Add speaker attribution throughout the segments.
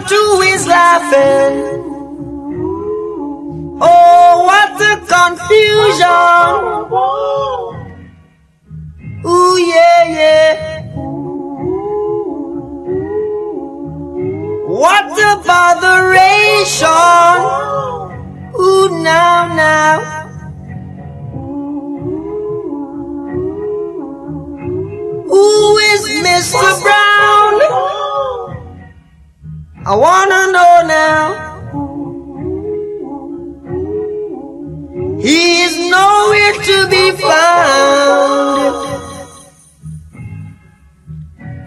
Speaker 1: and two is laughing. Oh, what a confusion! Ooh, yeah, yeah. What a botheration! Ooh, now, now. I wanna know now. He is nowhere to be found.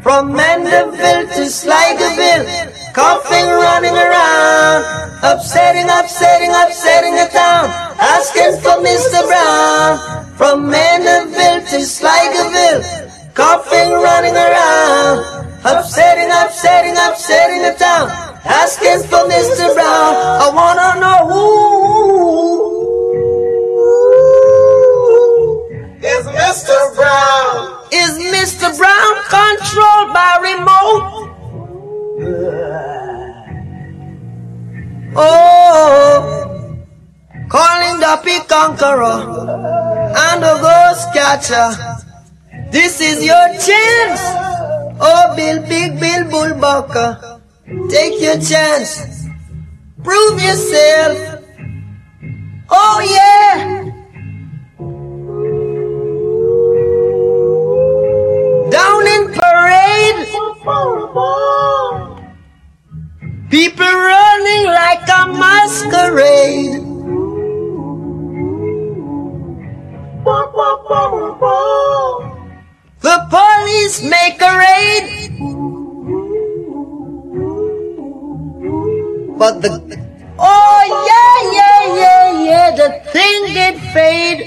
Speaker 1: From Mandeville to Sligoville, coughing, running around, upsetting, upsetting, upsetting the town, asking for Mr. Brown. From Mandeville to Sligoville, coughing, running around, upsetting, upsetting, upsetting the town, asking for Mr. Brown. I wanna know who
Speaker 2: Is Mr. Brown?
Speaker 1: is Mr. Brown controlled by remote? Oh, calling the big conqueror and the ghost catcher. This is your chance. Oh, Bill, Big Bill Bullbucker. Take your chance. Prove yourself. Oh, yeah. Down in parade. People running like a masquerade. But the oh yeah yeah yeah yeah the thing did fade.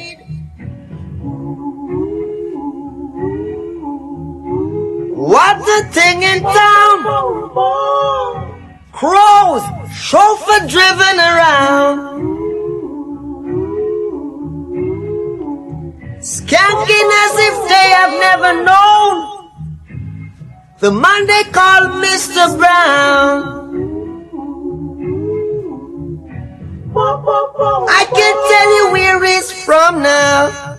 Speaker 1: What the thing in town? Crows, chauffeur driven around. Skanking as if they have never known. The man they call Mr. Brown. I can tell you where he's from now.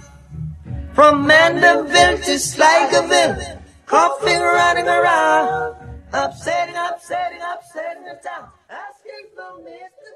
Speaker 1: From Mandeville to Sligoville, coughing, running around, upsetting, upsetting, upsetting the town, asking for Mr.